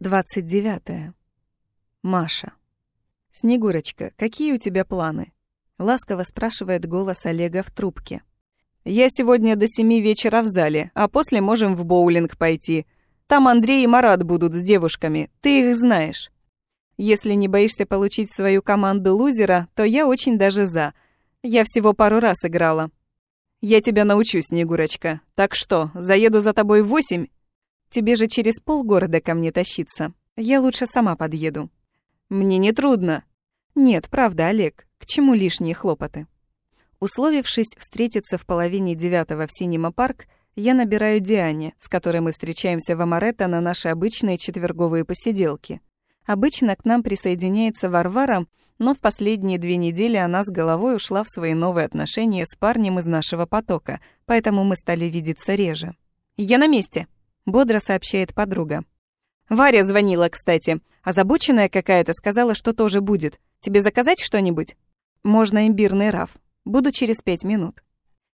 29. Маша. «Снегурочка, какие у тебя планы?» Ласково спрашивает голос Олега в трубке. «Я сегодня до семи вечера в зале, а после можем в боулинг пойти. Там Андрей и Марат будут с девушками, ты их знаешь. Если не боишься получить свою команду лузера, то я очень даже за. Я всего пару раз играла. Я тебя научу, Снегурочка. Так что, заеду за тобой в восемь Тебе же через полгорода ко мне тащиться. Я лучше сама подъеду. Мне не трудно. Нет, правда, Олег, к чему лишние хлопоты? Условившись встретиться в половине девятого в Синема парк, я набираю Диане, с которой мы встречаемся в Амаретто на наши обычные четверговые посиделки. Обычно к нам присоединяется Варвара, но в последние две недели она с головой ушла в свои новые отношения с парнем из нашего потока, поэтому мы стали видеться реже. «Я на месте!» Бодро сообщает подруга. Варя звонила, кстати. Озабоченная какая-то сказала, что тоже будет. Тебе заказать что-нибудь? Можно имбирный раф. Буду через пять минут.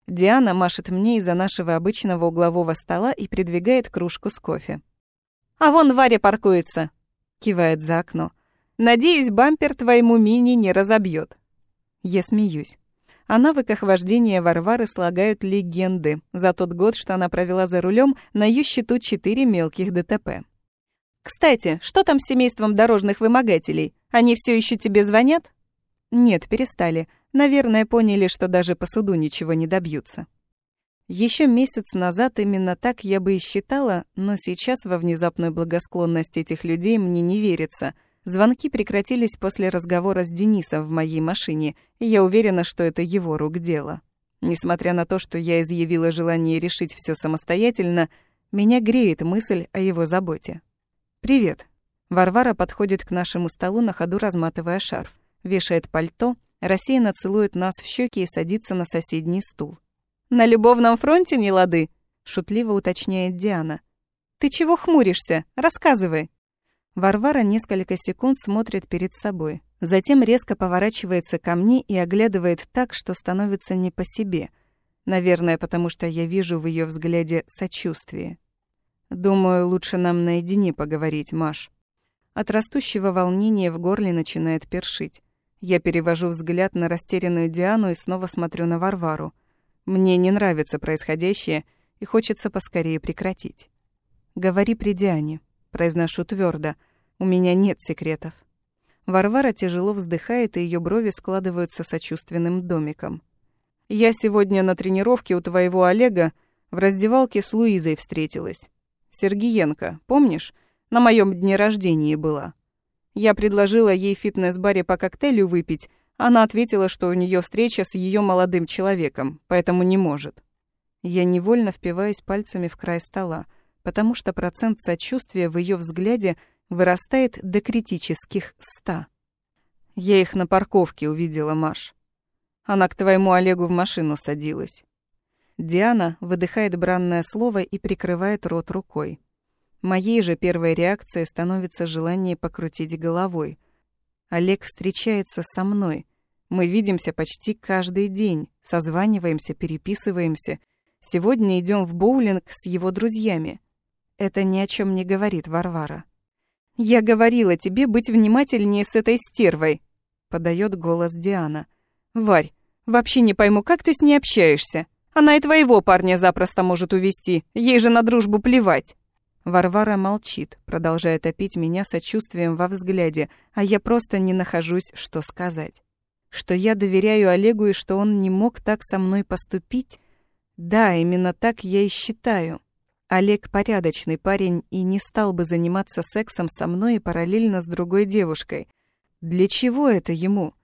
Диана машет мне из-за нашего обычного углового стола и придвигает кружку с кофе. «А вон Варя паркуется», — кивает за окно. «Надеюсь, бампер твоему мини не разобьет. Я смеюсь. О навыках вождения Варвары слагают легенды за тот год, что она провела за рулем, на ее счету четыре мелких ДТП. «Кстати, что там с семейством дорожных вымогателей? Они все еще тебе звонят?» «Нет, перестали. Наверное, поняли, что даже по суду ничего не добьются». Еще месяц назад именно так я бы и считала, но сейчас во внезапную благосклонность этих людей мне не верится — Звонки прекратились после разговора с Денисом в моей машине, и я уверена, что это его рук дело. Несмотря на то, что я изъявила желание решить все самостоятельно, меня греет мысль о его заботе. «Привет». Варвара подходит к нашему столу на ходу, разматывая шарф, вешает пальто, рассеянно целует нас в щеки и садится на соседний стул. «На любовном фронте не лады?» — шутливо уточняет Диана. «Ты чего хмуришься? Рассказывай». Варвара несколько секунд смотрит перед собой, затем резко поворачивается ко мне и оглядывает так, что становится не по себе. Наверное, потому что я вижу в ее взгляде сочувствие. Думаю, лучше нам наедине поговорить, Маш. От растущего волнения в горле начинает першить. Я перевожу взгляд на растерянную Диану и снова смотрю на Варвару. Мне не нравится происходящее, и хочется поскорее прекратить. Говори при Диане. Произношу твердо. У меня нет секретов. Варвара тяжело вздыхает, и ее брови складываются сочувственным домиком. «Я сегодня на тренировке у твоего Олега в раздевалке с Луизой встретилась. Сергиенко, помнишь? На моем дне рождения была. Я предложила ей в фитнес-баре по коктейлю выпить, она ответила, что у нее встреча с ее молодым человеком, поэтому не может. Я невольно впиваюсь пальцами в край стола потому что процент сочувствия в ее взгляде вырастает до критических ста. Я их на парковке увидела, Маш. Она к твоему Олегу в машину садилась. Диана выдыхает бранное слово и прикрывает рот рукой. Моей же первой реакцией становится желание покрутить головой. Олег встречается со мной. Мы видимся почти каждый день, созваниваемся, переписываемся. Сегодня идем в боулинг с его друзьями. Это ни о чем не говорит Варвара. «Я говорила тебе быть внимательнее с этой стервой», — подает голос Диана. «Варь, вообще не пойму, как ты с ней общаешься? Она и твоего парня запросто может увести, ей же на дружбу плевать». Варвара молчит, продолжая топить меня сочувствием во взгляде, а я просто не нахожусь, что сказать. Что я доверяю Олегу и что он не мог так со мной поступить? Да, именно так я и считаю. Олег порядочный парень и не стал бы заниматься сексом со мной и параллельно с другой девушкой. Для чего это ему?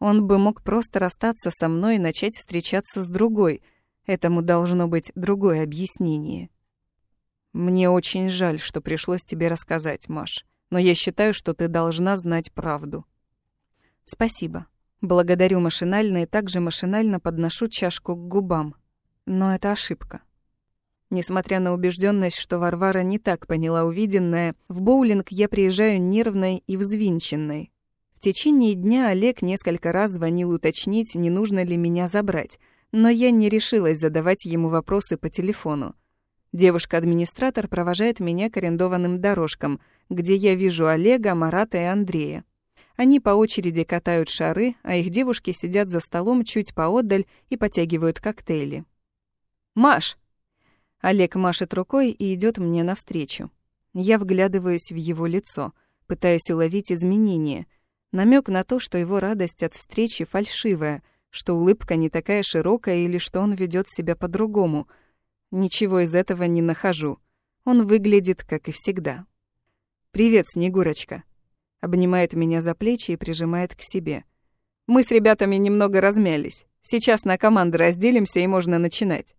Он бы мог просто расстаться со мной и начать встречаться с другой. Этому должно быть другое объяснение. Мне очень жаль, что пришлось тебе рассказать, Маш, но я считаю, что ты должна знать правду. Спасибо. Благодарю машинально и также машинально подношу чашку к губам. Но это ошибка. Несмотря на убежденность, что Варвара не так поняла увиденное, в боулинг я приезжаю нервной и взвинченной. В течение дня Олег несколько раз звонил уточнить, не нужно ли меня забрать, но я не решилась задавать ему вопросы по телефону. Девушка-администратор провожает меня к арендованным дорожкам, где я вижу Олега, Марата и Андрея. Они по очереди катают шары, а их девушки сидят за столом чуть поодаль и потягивают коктейли. «Маш!» Олег машет рукой и идет мне навстречу. Я вглядываюсь в его лицо, пытаясь уловить изменения. намек на то, что его радость от встречи фальшивая, что улыбка не такая широкая или что он ведет себя по-другому. Ничего из этого не нахожу. Он выглядит, как и всегда. «Привет, Снегурочка!» Обнимает меня за плечи и прижимает к себе. Мы с ребятами немного размялись. Сейчас на команды разделимся и можно начинать.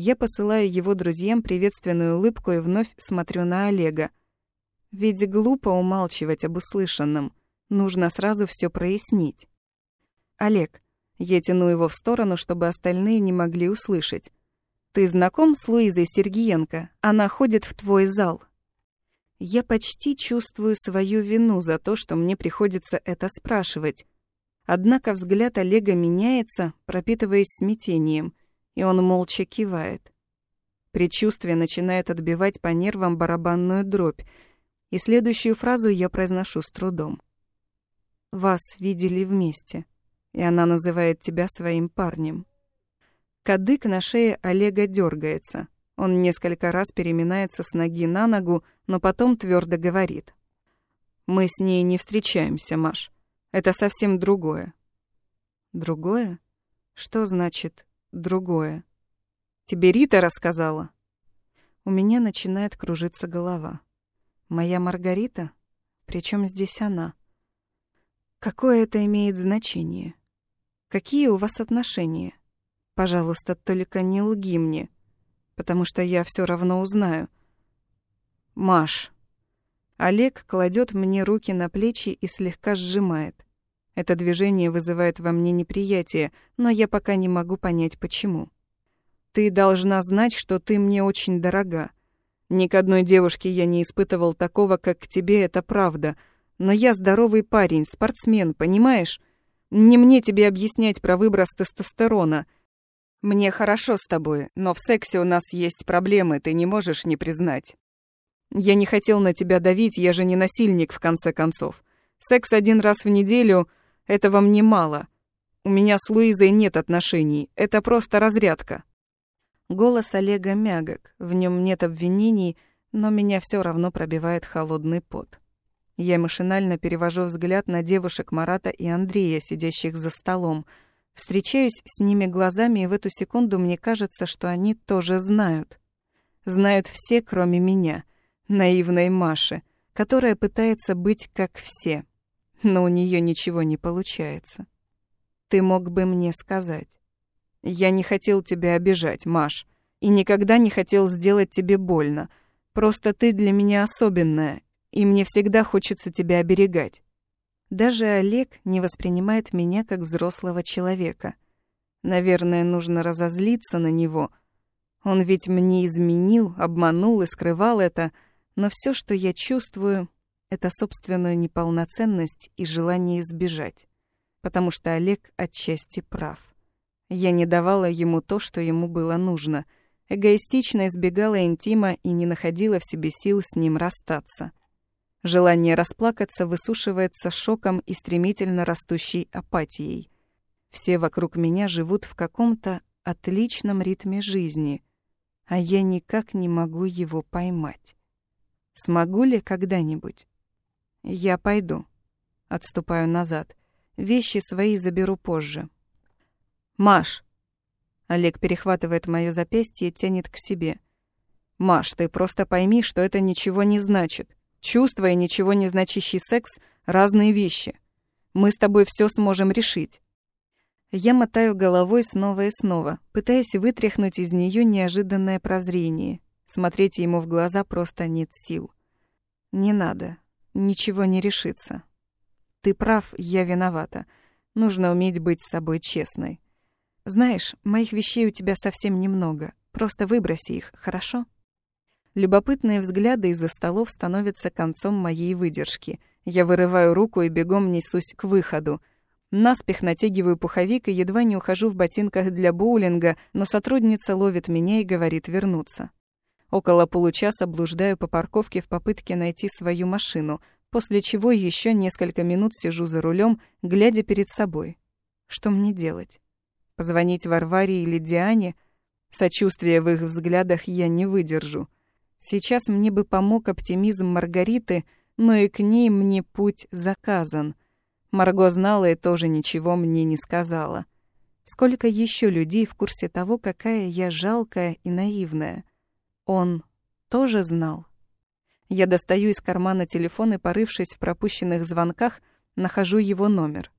Я посылаю его друзьям приветственную улыбку и вновь смотрю на Олега. Ведь глупо умалчивать об услышанном. Нужно сразу все прояснить. Олег, я тяну его в сторону, чтобы остальные не могли услышать. Ты знаком с Луизой Сергиенко? Она ходит в твой зал. Я почти чувствую свою вину за то, что мне приходится это спрашивать. Однако взгляд Олега меняется, пропитываясь смятением, и он молча кивает. Предчувствие начинает отбивать по нервам барабанную дробь, и следующую фразу я произношу с трудом. «Вас видели вместе, и она называет тебя своим парнем». Кадык на шее Олега дергается. Он несколько раз переминается с ноги на ногу, но потом твердо говорит. «Мы с ней не встречаемся, Маш. Это совсем другое». «Другое? Что значит «другое»?» «Тебе Рита рассказала?» У меня начинает кружиться голова. «Моя Маргарита? Причем здесь она?» «Какое это имеет значение? Какие у вас отношения? Пожалуйста, только не лги мне» потому что я все равно узнаю. Маш. Олег кладет мне руки на плечи и слегка сжимает. Это движение вызывает во мне неприятие, но я пока не могу понять, почему. Ты должна знать, что ты мне очень дорога. Ни к одной девушке я не испытывал такого, как к тебе, это правда. Но я здоровый парень, спортсмен, понимаешь? Не мне тебе объяснять про выброс тестостерона — мне хорошо с тобой, но в сексе у нас есть проблемы, ты не можешь не признать. Я не хотел на тебя давить, я же не насильник, в конце концов. Секс один раз в неделю — этого мне мало. У меня с Луизой нет отношений, это просто разрядка. Голос Олега мягок, в нем нет обвинений, но меня все равно пробивает холодный пот. Я машинально перевожу взгляд на девушек Марата и Андрея, сидящих за столом — Встречаюсь с ними глазами, и в эту секунду мне кажется, что они тоже знают. Знают все, кроме меня, наивной Маши, которая пытается быть как все, но у нее ничего не получается. Ты мог бы мне сказать. Я не хотел тебя обижать, Маш, и никогда не хотел сделать тебе больно. Просто ты для меня особенная, и мне всегда хочется тебя оберегать. Даже Олег не воспринимает меня как взрослого человека. Наверное, нужно разозлиться на него. Он ведь мне изменил, обманул и скрывал это, но все, что я чувствую, это собственную неполноценность и желание избежать. Потому что Олег отчасти прав. Я не давала ему то, что ему было нужно. Эгоистично избегала интима и не находила в себе сил с ним расстаться. Желание расплакаться высушивается шоком и стремительно растущей апатией. Все вокруг меня живут в каком-то отличном ритме жизни, а я никак не могу его поймать. Смогу ли когда-нибудь? Я пойду. Отступаю назад. Вещи свои заберу позже. Маш. Олег перехватывает моё запястье и тянет к себе. Маш, ты просто пойми, что это ничего не значит. Чувства и ничего не значащий секс — разные вещи. Мы с тобой все сможем решить. Я мотаю головой снова и снова, пытаясь вытряхнуть из нее неожиданное прозрение. Смотреть ему в глаза просто нет сил. Не надо. Ничего не решится. Ты прав, я виновата. Нужно уметь быть с собой честной. Знаешь, моих вещей у тебя совсем немного. Просто выброси их, хорошо? Любопытные взгляды из-за столов становятся концом моей выдержки. Я вырываю руку и бегом несусь к выходу. Наспех натягиваю пуховик и едва не ухожу в ботинках для боулинга, но сотрудница ловит меня и говорит вернуться. Около получаса блуждаю по парковке в попытке найти свою машину, после чего еще несколько минут сижу за рулем, глядя перед собой. Что мне делать? Позвонить Варваре или Диане? Сочувствия в их взглядах я не выдержу. Сейчас мне бы помог оптимизм Маргариты, но и к ней мне путь заказан. Марго знала и тоже ничего мне не сказала. Сколько еще людей в курсе того, какая я жалкая и наивная? Он тоже знал. Я достаю из кармана телефон и, порывшись в пропущенных звонках, нахожу его номер.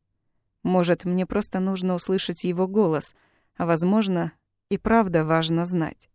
Может, мне просто нужно услышать его голос, а, возможно, и правда важно знать.